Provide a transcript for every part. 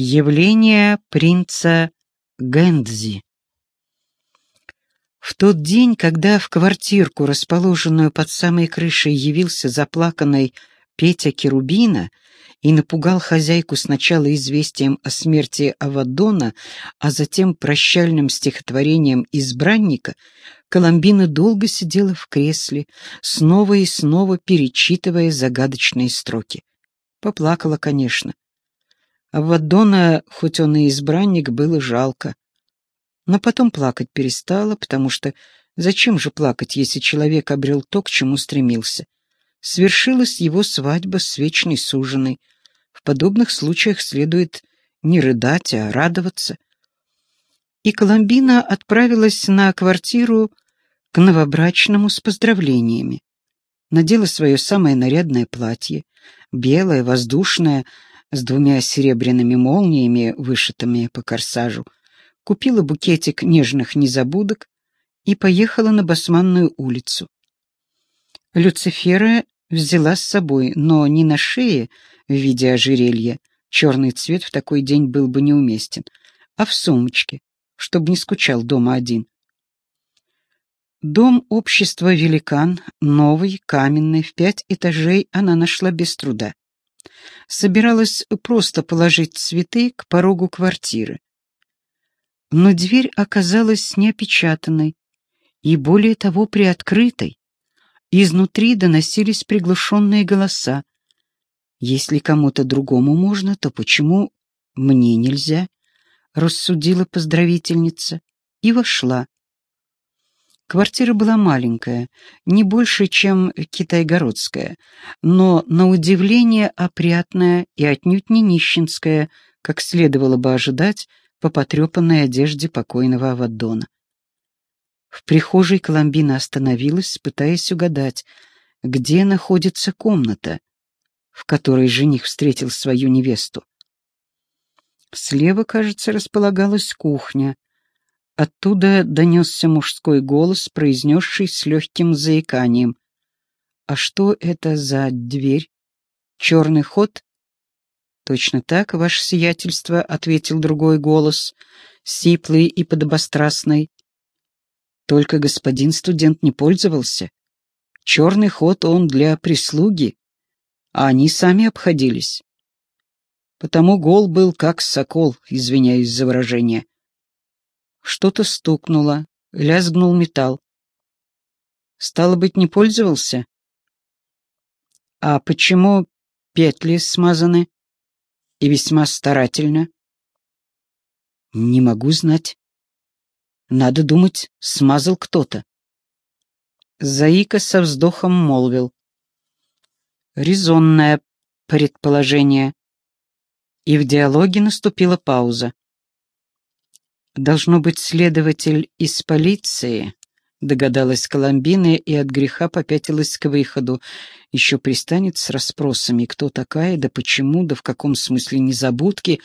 Явление принца Гэндзи В тот день, когда в квартирку, расположенную под самой крышей, явился заплаканный Петя Керубина и напугал хозяйку сначала известием о смерти Авадона, а затем прощальным стихотворением избранника, Коломбина долго сидела в кресле, снова и снова перечитывая загадочные строки. Поплакала, конечно. Авадона, хоть он и избранник, было жалко. Но потом плакать перестала, потому что зачем же плакать, если человек обрел то, к чему стремился? Свершилась его свадьба с вечной суженой. В подобных случаях следует не рыдать, а радоваться. И Коломбина отправилась на квартиру к новобрачному с поздравлениями. Надела свое самое нарядное платье, белое, воздушное, с двумя серебряными молниями, вышитыми по корсажу, купила букетик нежных незабудок и поехала на Басманную улицу. Люцифера взяла с собой, но не на шее в виде ожерелья, черный цвет в такой день был бы неуместен, а в сумочке, чтобы не скучал дома один. Дом общества «Великан», новый, каменный, в пять этажей она нашла без труда собиралась просто положить цветы к порогу квартиры. Но дверь оказалась неопечатанной и, более того, приоткрытой. Изнутри доносились приглушенные голоса. Если кому-то другому можно, то почему мне нельзя? Рассудила поздравительница и вошла. Квартира была маленькая, не больше, чем китайгородская, но, на удивление, опрятная и отнюдь не нищенская, как следовало бы ожидать по потрепанной одежде покойного Аваддона. В прихожей Коломбина остановилась, пытаясь угадать, где находится комната, в которой жених встретил свою невесту. Слева, кажется, располагалась кухня, Оттуда донесся мужской голос, произнесший с легким заиканием. «А что это за дверь? Черный ход?» «Точно так, ваше сиятельство», — ответил другой голос, сиплый и подобострастный. «Только господин студент не пользовался. Черный ход он для прислуги, а они сами обходились. Потому гол был как сокол, извиняюсь за выражение. Что-то стукнуло, лязгнул металл. Стало быть, не пользовался? А почему петли смазаны? И весьма старательно? Не могу знать. Надо думать, смазал кто-то. Заика со вздохом молвил. Резонное предположение. И в диалоге наступила пауза. «Должно быть следователь из полиции», — догадалась Коломбина и от греха попятилась к выходу. Еще пристанет с расспросами, кто такая, да почему, да в каком смысле незабудки.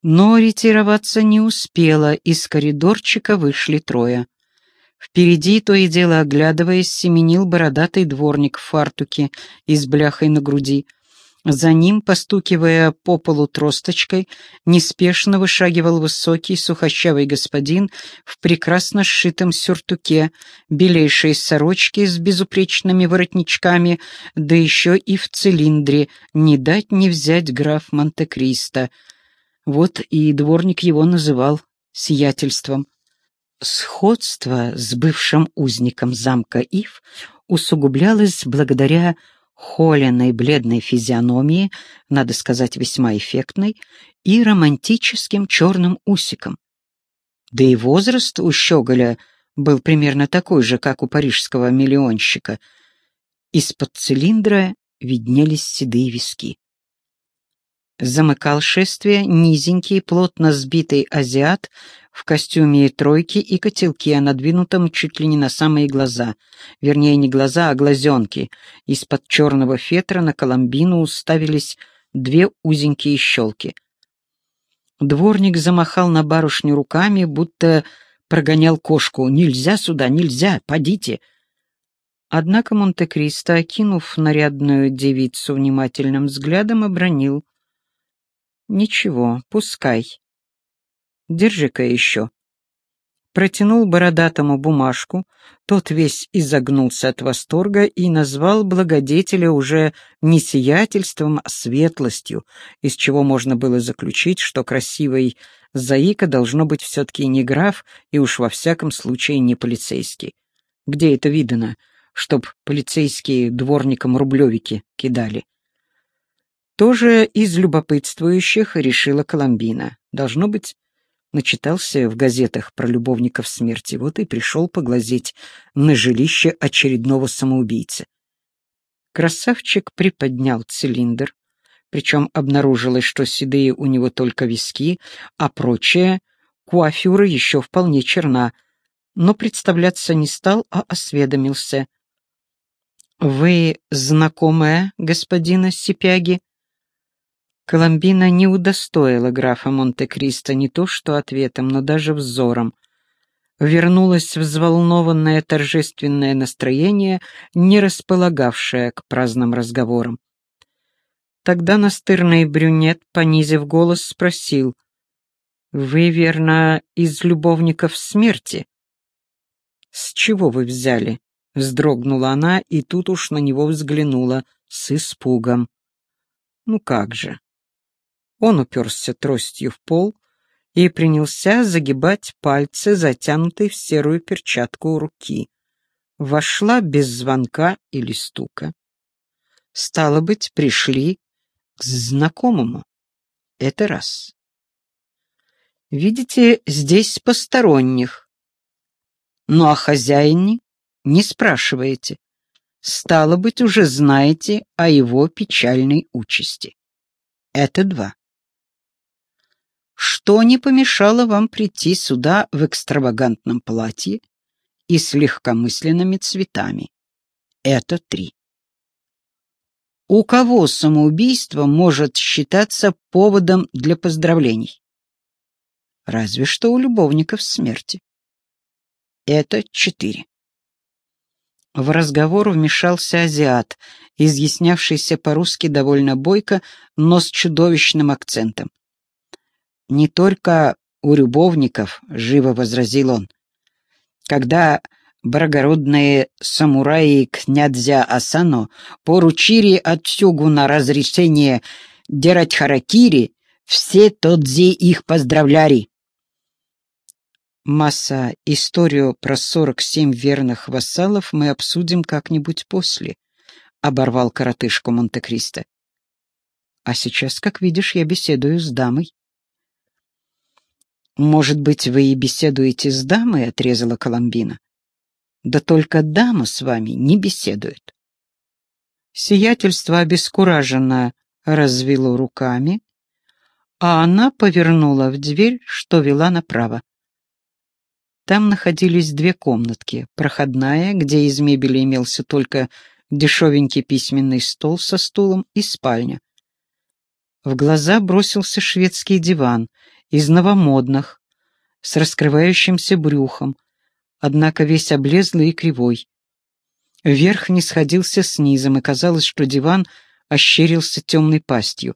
Но ретироваться не успела, из коридорчика вышли трое. Впереди, то и дело оглядываясь, семенил бородатый дворник в фартуке и с бляхой на груди — за ним, постукивая по полу тросточкой, неспешно вышагивал высокий сухощавый господин в прекрасно сшитом сюртуке, белейшей сорочке с безупречными воротничками, да еще и в цилиндре, не дать не взять граф Монте-Кристо. Вот и дворник его называл сиятельством. Сходство с бывшим узником замка Ив усугублялось благодаря холеной бледной физиономии, надо сказать, весьма эффектной, и романтическим черным усиком. Да и возраст у Щеголя был примерно такой же, как у парижского миллионщика. Из-под цилиндра виднелись седые виски. Замыкал шествие низенький, плотно сбитый азиат в костюме тройки и котелке, надвинутом чуть ли не на самые глаза. Вернее, не глаза, а глазенки. Из-под черного фетра на Коломбину уставились две узенькие щелки. Дворник замахал на барышню руками, будто прогонял кошку. «Нельзя сюда, нельзя, подите!» Однако Монте-Кристо, окинув нарядную девицу внимательным взглядом, обронил. Ничего, пускай. Держи-ка еще. Протянул бородатому бумажку, тот весь изогнулся от восторга и назвал благодетеля уже не сиятельством, а светлостью, из чего можно было заключить, что красивый Заика должно быть все-таки не граф и уж во всяком случае не полицейский. Где это видано, чтоб полицейские дворникам рублевики кидали? Тоже из любопытствующих решила Коломбина. Должно быть, начитался в газетах про любовников смерти, вот и пришел поглазеть на жилище очередного самоубийцы. Красавчик приподнял цилиндр, причем обнаружилось, что седые у него только виски, а прочее, куафюра еще вполне черна, но представляться не стал, а осведомился. «Вы знакомая господина Сипяги?» Коломбина не удостоила графа Монте-Кристо не то что ответом, но даже взором. Вернулось взволнованное торжественное настроение, не располагавшее к праздным разговорам. Тогда настырный брюнет, понизив голос, спросил, «Вы, верно, из любовников смерти?» «С чего вы взяли?» — вздрогнула она и тут уж на него взглянула с испугом. «Ну как же, он уперся тростью в пол и принялся загибать пальцы, затянутые в серую перчатку руки. Вошла без звонка или стука. Стало быть, пришли к знакомому. Это раз. Видите, здесь посторонних. Ну а хозяине не спрашиваете. Стало быть, уже знаете о его печальной участи. Это два что не помешало вам прийти сюда в экстравагантном платье и с легкомысленными цветами. Это три. У кого самоубийство может считаться поводом для поздравлений? Разве что у любовников смерти. Это четыре. В разговор вмешался азиат, изъяснявшийся по-русски довольно бойко, но с чудовищным акцентом. «Не только у любовников», — живо возразил он. «Когда благородные самураи князя Асано поручили отсюгу на разрешение делать харакири, все тодзи их поздравляли». Масса, историю про сорок семь верных вассалов мы обсудим как-нибудь после, — оборвал коротышку Монте-Кристо. А сейчас, как видишь, я беседую с дамой. «Может быть, вы и беседуете с дамой?» — отрезала Коломбина. «Да только дама с вами не беседует». Сиятельство обескураженно развело руками, а она повернула в дверь, что вела направо. Там находились две комнатки. Проходная, где из мебели имелся только дешевенький письменный стол со стулом, и спальня. В глаза бросился шведский диван — из новомодных, с раскрывающимся брюхом, однако весь облезлый и кривой. Верх не сходился с низом, и казалось, что диван ощерился темной пастью.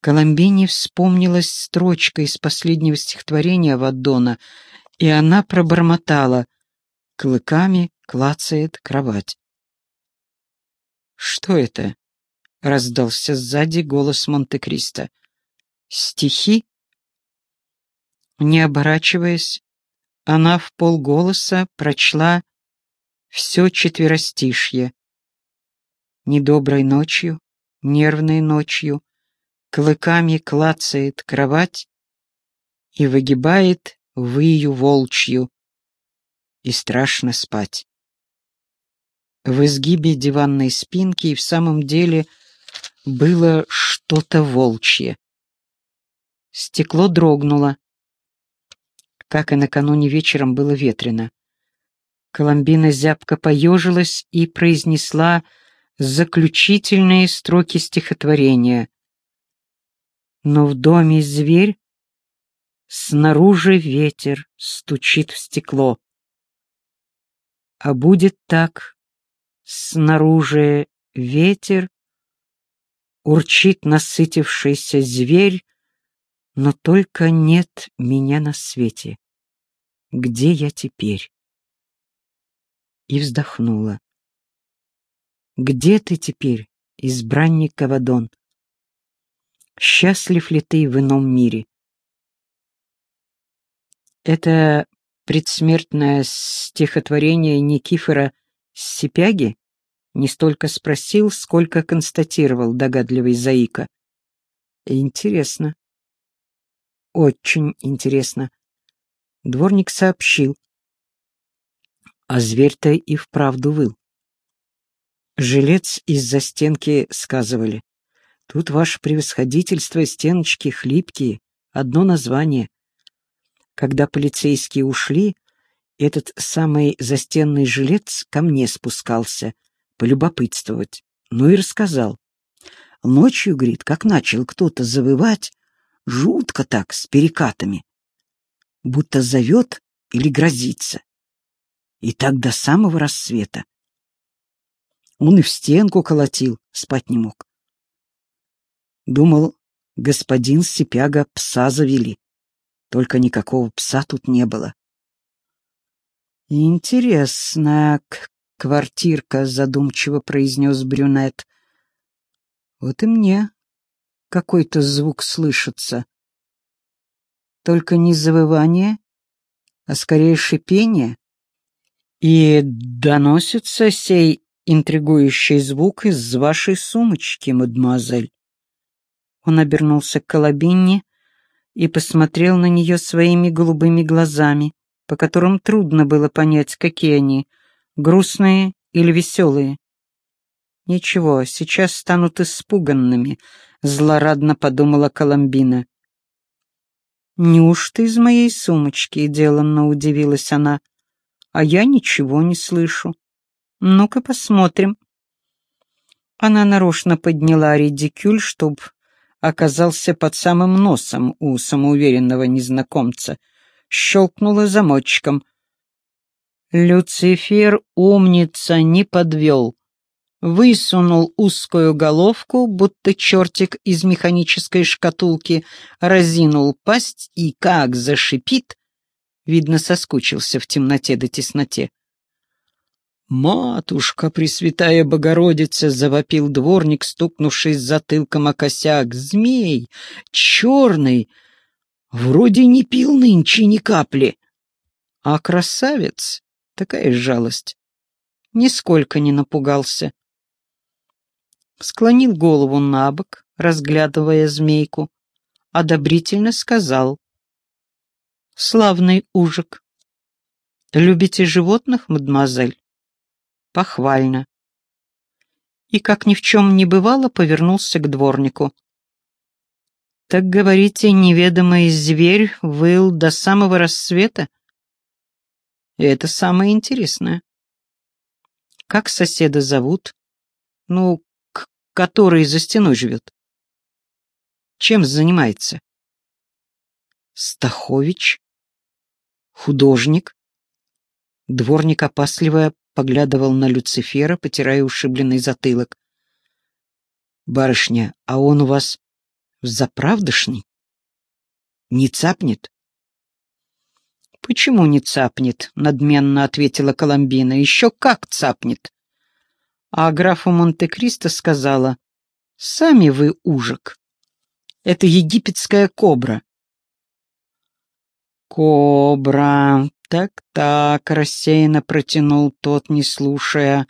Коломбине вспомнилась строчка из последнего стихотворения Ваддона, и она пробормотала «Клыками клацает кровать». «Что это?» — раздался сзади голос Монте-Кристо. «Стихи?» Не оборачиваясь, она в полголоса прочла все четверостишье. Недоброй ночью, нервной ночью, клыками клацает кровать и выгибает выю волчью, и страшно спать. В изгибе диванной спинки и в самом деле было что-то волчье. Стекло дрогнуло, как и накануне вечером было ветрено. Коломбина зябко поежилась и произнесла заключительные строки стихотворения. Но в доме зверь, снаружи ветер стучит в стекло. А будет так, снаружи ветер, урчит насытившийся зверь, но только нет меня на свете. Где я теперь? И вздохнула. Где ты теперь, избранник Кавадон? Счастлив ли ты в ином мире? Это предсмертное стихотворение Никифора Сипяги не столько спросил, сколько констатировал догадливый Заика. Интересно. Очень интересно. Дворник сообщил. А зверь-то и вправду выл. Жилец из-за стенки сказывали. Тут ваше превосходительство, стеночки хлипкие, одно название. Когда полицейские ушли, этот самый застенный жилец ко мне спускался, полюбопытствовать. Ну и рассказал. Ночью, говорит, как начал кто-то завывать, жутко так, с перекатами. Будто зовет или грозится. И так до самого рассвета. Он и в стенку колотил, спать не мог. Думал, господин Сипяга пса завели. Только никакого пса тут не было. «Интересная квартирка», — задумчиво произнес брюнет. «Вот и мне какой-то звук слышится. Только не завывание, а скорее шипение. И доносится сей интригующий звук из вашей сумочки, мадемуазель. Он обернулся к Колобинне и посмотрел на нее своими голубыми глазами, по которым трудно было понять, какие они — грустные или веселые. «Ничего, сейчас станут испуганными», — злорадно подумала Коломбина. «Неужто из моей сумочки?» — деланно удивилась она. «А я ничего не слышу. Ну-ка посмотрим». Она нарочно подняла редикюль, чтобы оказался под самым носом у самоуверенного незнакомца. Щелкнула замочком. Люцифер, умница, не подвел. Высунул узкую головку, будто чертик из механической шкатулки, разинул пасть и как зашипит. Видно, соскучился в темноте до тесноте. «Матушка, Пресвятая Богородица!» — завопил дворник, стукнувшись затылком о косяк. «Змей! Черный! Вроде не пил нынче ни капли. А красавец! Такая жалость! Нисколько не напугался!» Склонил голову на бок, разглядывая змейку, одобрительно сказал. «Славный ужик! Любите животных, мадемуазель?» похвально. И, как ни в чем не бывало, повернулся к дворнику. «Так, говорите, неведомый зверь выл до самого рассвета?» «Это самое интересное. Как соседа зовут? Ну, который за стеной живет? Чем занимается?» «Стахович? Художник?» Дворник опасливо поглядывал на Люцифера, потирая ушибленный затылок. «Барышня, а он у вас заправдошний? Не цапнет?» «Почему не цапнет?» — надменно ответила Коломбина. «Еще как цапнет!» А графу Монте-Кристо сказала, «Сами вы ужик. Это египетская кобра». «Кобра», «Так-так», — рассеянно протянул тот, не слушая.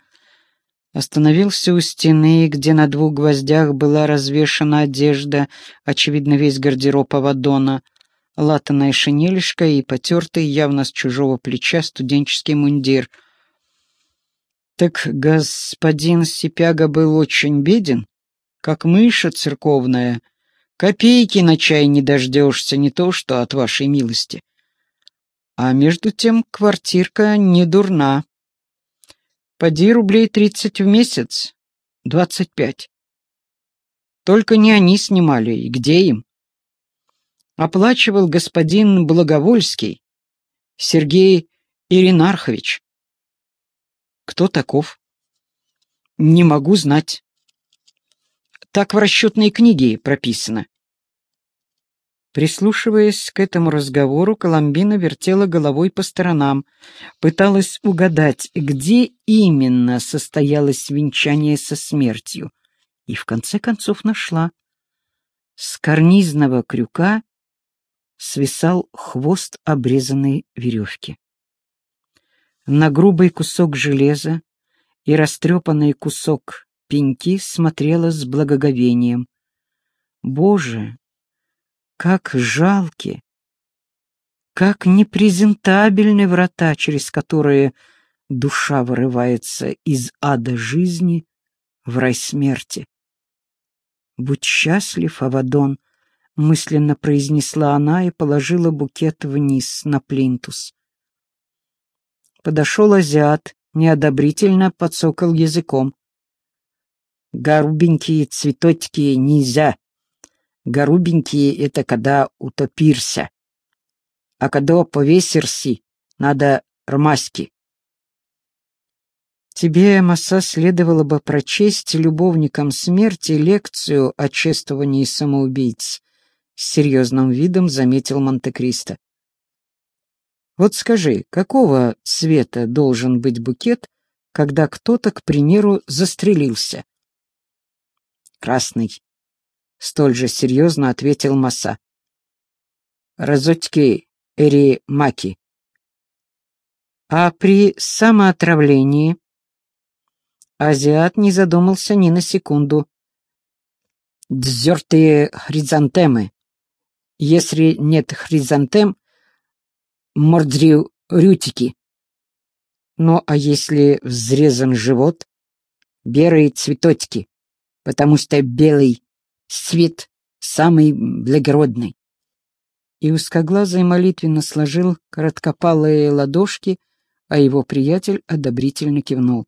Остановился у стены, где на двух гвоздях была развешана одежда, очевидно, весь гардероб Авадона, латаная шинелишка и потертый, явно с чужого плеча, студенческий мундир. «Так господин Сипяга был очень беден, как мыша церковная. Копейки на чай не дождешься, не то что от вашей милости». А между тем квартирка не дурна. Поди рублей тридцать в месяц, двадцать пять. Только не они снимали, и где им? Оплачивал господин Благовольский, Сергей Иринархович. Кто таков? Не могу знать. Так в расчетной книге прописано. Прислушиваясь к этому разговору, Коломбина вертела головой по сторонам, пыталась угадать, где именно состоялось венчание со смертью, и в конце концов нашла. С карнизного крюка свисал хвост обрезанной веревки. На грубый кусок железа и растрепанный кусок пеньки смотрела с благоговением. Боже, как жалки, как непрезентабельны врата, через которые душа вырывается из ада жизни в рай смерти. «Будь счастлив, Авадон!» — мысленно произнесла она и положила букет вниз на плинтус. Подошел азиат, неодобрительно подсокал языком. «Горубенькие цветочки нельзя. Горубенькие — это когда утопирся. А когда повесерси, надо рмаски. Тебе, Масса, следовало бы прочесть любовникам смерти лекцию о чествовании самоубийц. С серьезным видом заметил Монте-Кристо. Вот скажи, какого цвета должен быть букет, когда кто-то, к примеру, застрелился? Красный. Столь же серьезно ответил Маса. Разотки эри маки. А при самоотравлении азиат не задумался ни на секунду. Дзертые хризантемы. Если нет хризантем, мордрю рютики. Ну, а если взрезан живот, белые цветочки, потому что белый цвет самый благородный. И узкоглазый молитвенно сложил короткопалые ладошки, а его приятель одобрительно кивнул.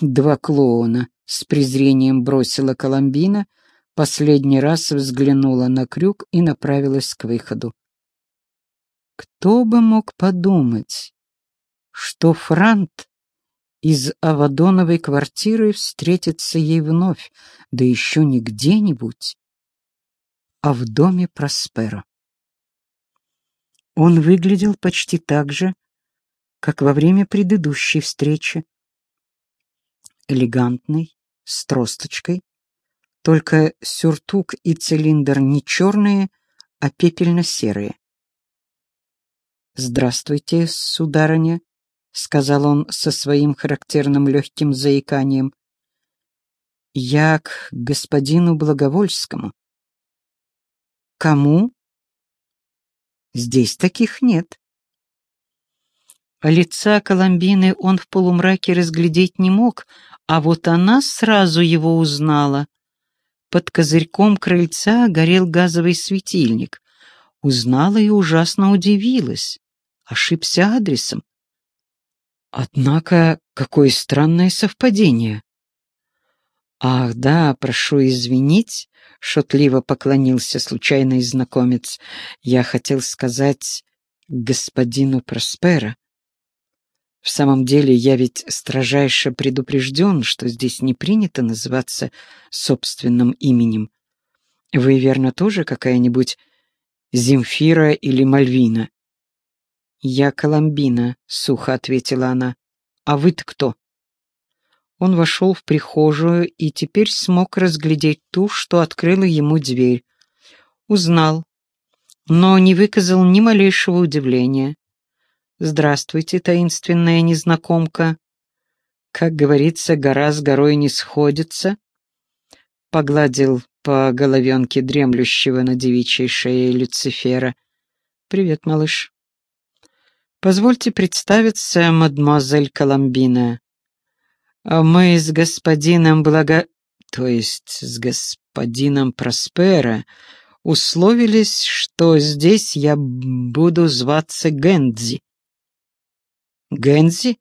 Два клоуна с презрением бросила Коломбина, последний раз взглянула на крюк и направилась к выходу. Кто бы мог подумать, что Франт из Авадоновой квартиры встретится ей вновь, да еще не где-нибудь, а в доме Проспера. Он выглядел почти так же, как во время предыдущей встречи. Элегантный, с тросточкой, только сюртук и цилиндр не черные, а пепельно-серые. «Здравствуйте, сударыня», — сказал он со своим характерным легким заиканием. «Я к господину Благовольскому». «Кому?» «Здесь таких нет». Лица Коломбины он в полумраке разглядеть не мог, а вот она сразу его узнала. Под козырьком крыльца горел газовый светильник. Узнала и ужасно удивилась. Ошибся адресом. Однако, какое странное совпадение. «Ах, да, прошу извинить», — шутливо поклонился случайный знакомец. «Я хотел сказать господину Проспера. В самом деле, я ведь строжайше предупрежден, что здесь не принято называться собственным именем. Вы, верно, тоже какая-нибудь Земфира или Мальвина?» «Я Коломбина», — сухо ответила она. «А вы-то кто?» Он вошел в прихожую и теперь смог разглядеть ту, что открыла ему дверь. Узнал, но не выказал ни малейшего удивления. «Здравствуйте, таинственная незнакомка. Как говорится, гора с горой не сходится». Погладил по головенке дремлющего на девичьей шее Люцифера. «Привет, малыш». Позвольте представиться, мадемуазель Коломбина. Мы с господином Благо... то есть с господином Проспера условились, что здесь я буду зваться Гензи. Гензи?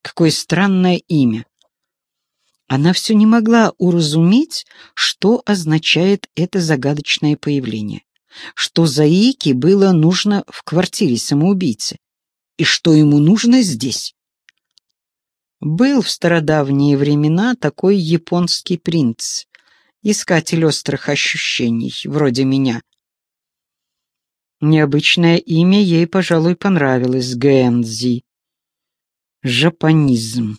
Какое странное имя. Она все не могла уразуметь, что означает это загадочное появление. Что за Ики было нужно в квартире самоубийцы и что ему нужно здесь. Был в стародавние времена такой японский принц, искатель острых ощущений, вроде меня. Необычное имя ей, пожалуй, понравилось — Гэнзи. Жапонизм.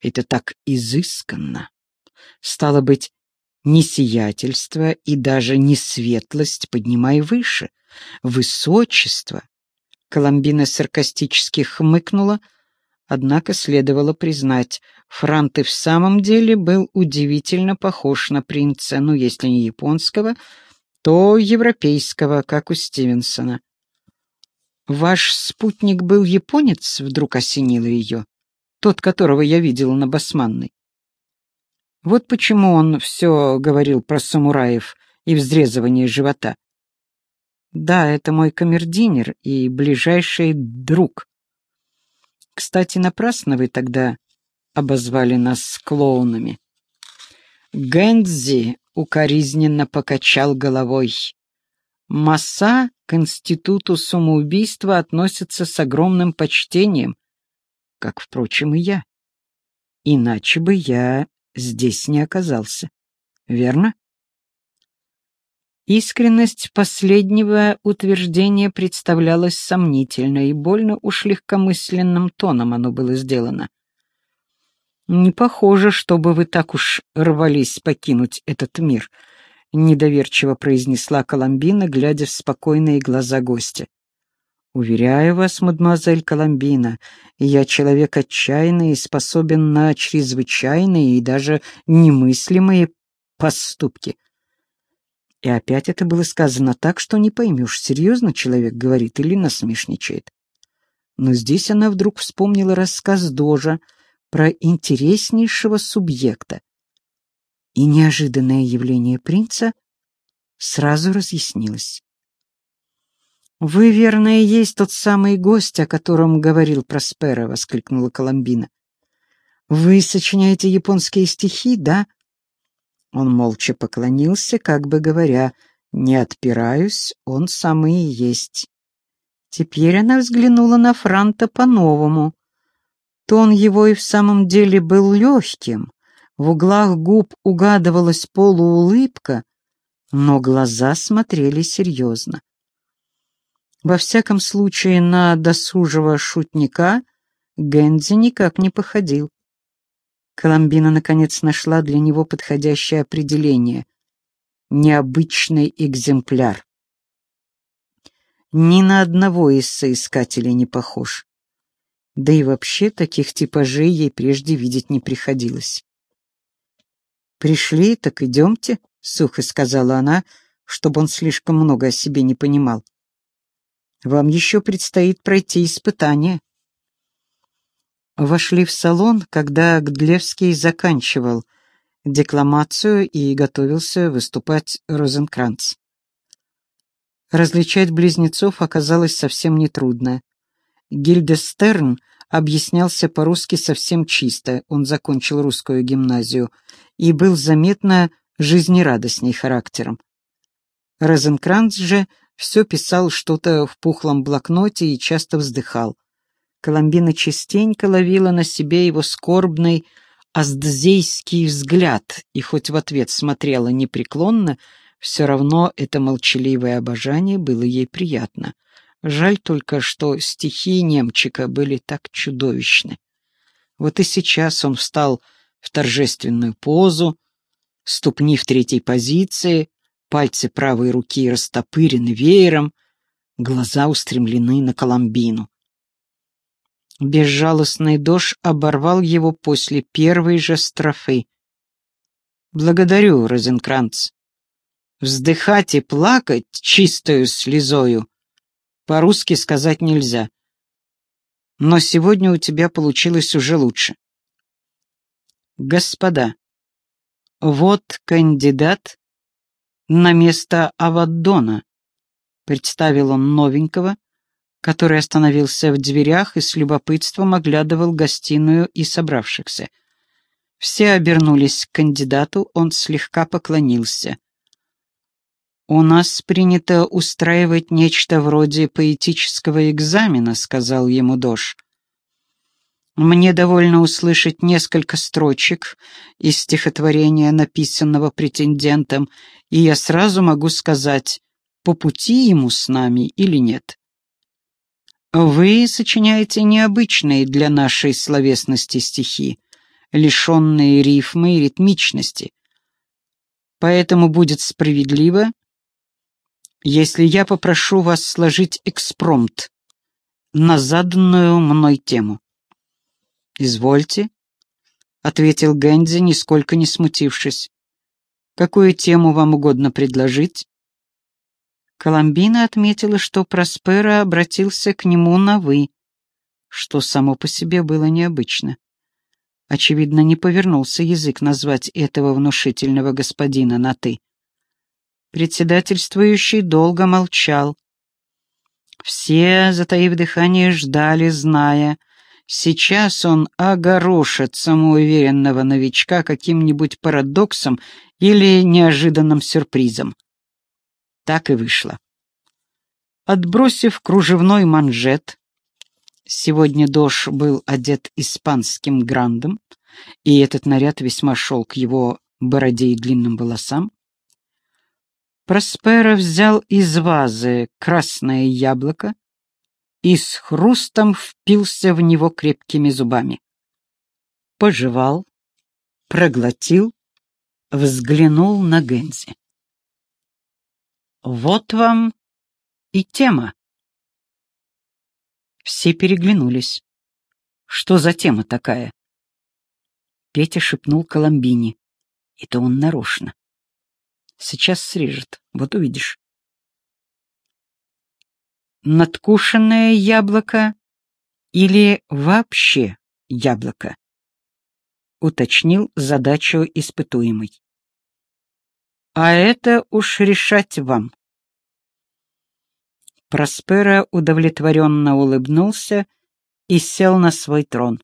Это так изысканно. Стало быть, не сиятельство и даже не светлость поднимай выше, высочество. Коломбина саркастически хмыкнула, однако следовало признать, Франт и в самом деле был удивительно похож на принца, ну, если не японского, то европейского, как у Стивенсона. «Ваш спутник был японец?» — вдруг осенило ее. «Тот, которого я видел на Басманной». Вот почему он все говорил про самураев и взрезывание живота. Да, это мой камердинер и ближайший друг. Кстати, напрасно вы тогда обозвали нас клоунами. Гэндзи укоризненно покачал головой. Масса к институту самоубийства относится с огромным почтением, как, впрочем, и я. Иначе бы я здесь не оказался. Верно? Искренность последнего утверждения представлялась сомнительной, и больно уж легкомысленным тоном оно было сделано. «Не похоже, чтобы вы так уж рвались покинуть этот мир», — недоверчиво произнесла Коломбина, глядя в спокойные глаза гостя. «Уверяю вас, мадемуазель Коломбина, я человек отчаянный и способен на чрезвычайные и даже немыслимые поступки». И опять это было сказано так, что не поймешь, серьезно человек говорит или насмешничает. Но здесь она вдруг вспомнила рассказ Дожа, про интереснейшего субъекта. И неожиданное явление принца сразу разъяснилось. «Вы, верно, и есть тот самый гость, о котором говорил Проспера», — воскликнула Коломбина. «Вы сочиняете японские стихи, да?» Он молча поклонился, как бы говоря, «Не отпираюсь, он самый и есть». Теперь она взглянула на Франта по-новому. Тон его и в самом деле был легким, в углах губ угадывалась полуулыбка, но глаза смотрели серьезно. Во всяком случае, на досужего шутника Гэнзи никак не походил. Коломбина, наконец, нашла для него подходящее определение — необычный экземпляр. Ни на одного из соискателей не похож. Да и вообще таких типажей ей прежде видеть не приходилось. «Пришли, так идемте», — сухо сказала она, чтобы он слишком много о себе не понимал. «Вам еще предстоит пройти испытание». Вошли в салон, когда Гдлевский заканчивал декламацию и готовился выступать Розенкранц. Различать близнецов оказалось совсем нетрудно. Гильдестерн объяснялся по-русски совсем чисто, он закончил русскую гимназию, и был заметно жизнерадостней характером. Розенкранц же все писал что-то в пухлом блокноте и часто вздыхал. Коломбина частенько ловила на себе его скорбный аздзейский взгляд, и хоть в ответ смотрела непреклонно, все равно это молчаливое обожание было ей приятно — Жаль только, что стихи немчика были так чудовищны. Вот и сейчас он встал в торжественную позу, ступни в третьей позиции, пальцы правой руки растопырены веером, глаза устремлены на Коломбину. Безжалостный дождь оборвал его после первой же строфы. «Благодарю, Розенкранц. Вздыхать и плакать чистою слезою по-русски сказать нельзя. Но сегодня у тебя получилось уже лучше. Господа, вот кандидат на место Аваддона, представил он новенького, который остановился в дверях и с любопытством оглядывал гостиную и собравшихся. Все обернулись к кандидату, он слегка поклонился. «У нас принято устраивать нечто вроде поэтического экзамена», — сказал ему Дош. Мне довольно услышать несколько строчек из стихотворения, написанного претендентом, и я сразу могу сказать, по пути ему с нами или нет. Вы сочиняете необычные для нашей словесности стихи, лишенные рифмы и ритмичности. Поэтому будет справедливо, если я попрошу вас сложить экспромт на заданную мной тему. «Извольте», — ответил Гэнди, нисколько не смутившись. «Какую тему вам угодно предложить?» Коломбина отметила, что Проспера обратился к нему на «вы», что само по себе было необычно. Очевидно, не повернулся язык назвать этого внушительного господина на «ты». Председательствующий долго молчал. Все, затаив дыхание, ждали, зная, сейчас он огорошит самоуверенного новичка каким-нибудь парадоксом или неожиданным сюрпризом. Так и вышло. Отбросив кружевной манжет, сегодня Дош был одет испанским грандом, и этот наряд весьма шел к его бороде и длинным волосам, Проспера взял из вазы красное яблоко и с хрустом впился в него крепкими зубами. Пожевал, проглотил, взглянул на Гензи. Вот вам и тема. Все переглянулись. Что за тема такая? Петя шепнул Коломбине. Это он нарочно. Сейчас срежет, вот увидишь. Надкушенное яблоко или вообще яблоко? Уточнил задачу испытуемый. А это уж решать вам. Проспера удовлетворенно улыбнулся и сел на свой трон.